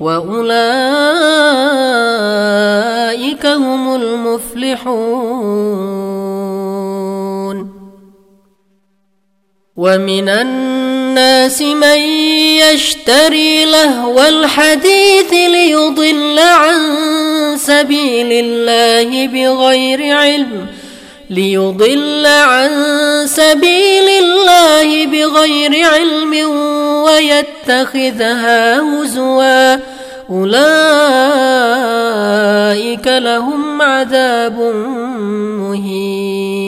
وأولئك هم المفلحون. ومن الناس من يشتري لهو الحديث ليضل عن سبيل الله بغير علم ليضل عن سبيل الله بغير علم ويتخذها هزوا. أولئك لهم عذاب مهين.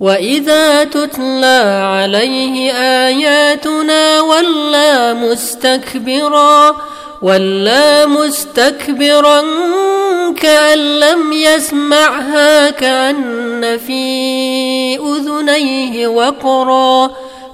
وإذا تتلى عليه آياتنا ولى مستكبرا ولى مستكبرا كأن لم يسمعها كأن في أذنيه وقرا.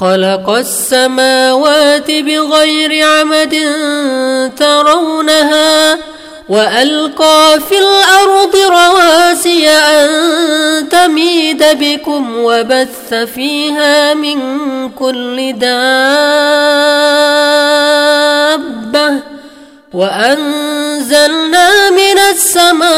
خلق السماوات بغير عمد ترونها وألقى في الأرض رواسي أن تميد بكم وبث فيها من كل دابة وأنزلنا من السماء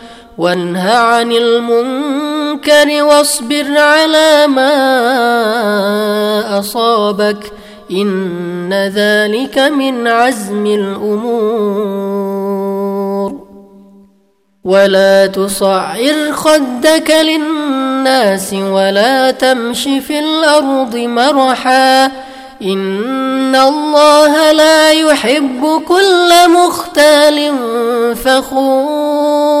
وانه عن المنكر واصبر على ما أصابك إن ذلك من عزم الأمور. ولا تصعر خدك للناس ولا تمش في الأرض مرحا. إن الله لا يحب كل مختال فخور.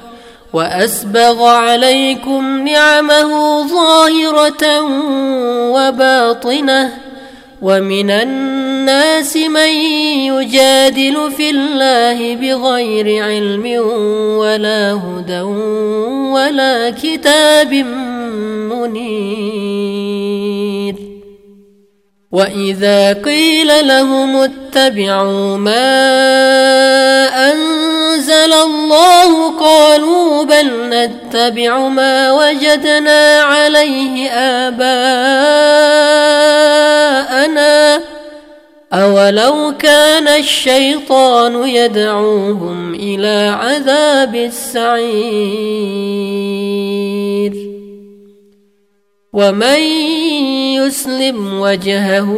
وأسبغ عليكم نعمه ظاهرة وباطنة ومن الناس من يجادل في الله بغير علم ولا هدى ولا كتاب منير. وإذا قيل لهم اتبعوا ما أنزل الله قالوا بل نتبع ما وجدنا عليه آباءنا أولو كان الشيطان يدعوهم إلى عذاب السعير ومن يسلم وجهه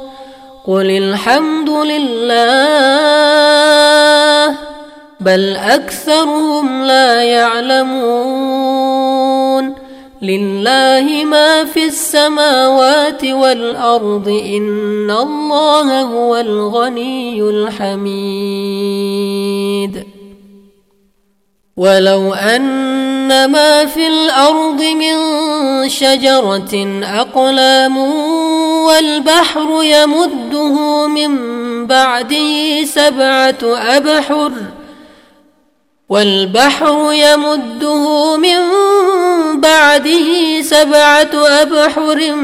قل الحمد لله بل اكثرهم لا يعلمون. لله ما في السماوات والارض ان الله هو الغني الحميد. ولو أن ما في الأرض من شجرة أقلام والبحر يمده من بعده سبعة أبحر والبحر يمده من بعده سبعة أبحر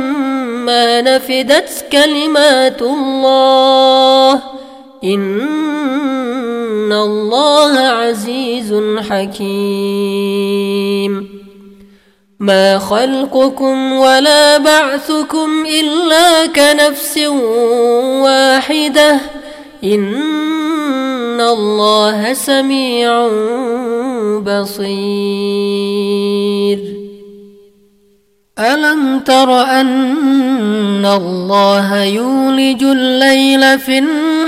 ما نفدت كلمات الله الله عزيز حكيم ما خلقكم ولا بعثكم إلا كنفس واحدة إن الله سميع بصير ألم تر أن الله يولج الليل في النهار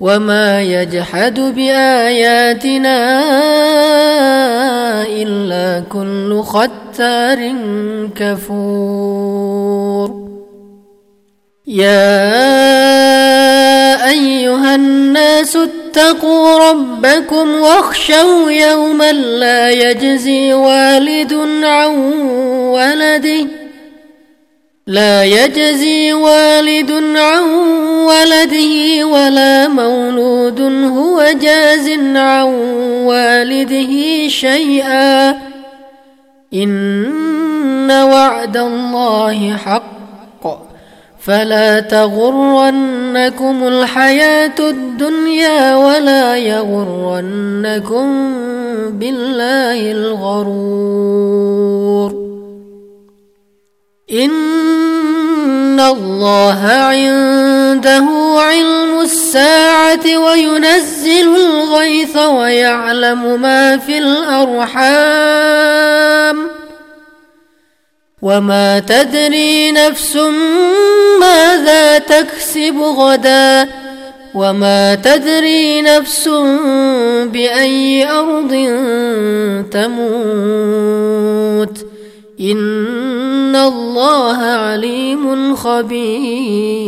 وما يجحد بآياتنا إلا كل ختار كفور يا أيها الناس اتقوا ربكم واخشوا يوما لا يجزي والد عن ولده لا يجزي والد عن ولده ولا مولود هو جاز عن والده شيئا. إن وعد الله حق. فلا تغرنكم الحياة الدنيا ولا يغرنكم بالله الغرور. إن الله عنده علم الساعة وينزل الغيث ويعلم ما في الأرحام وما تدري نفس ماذا تكسب غدا وما تدري نفس بأي أرض تموت إن الله عليم خبير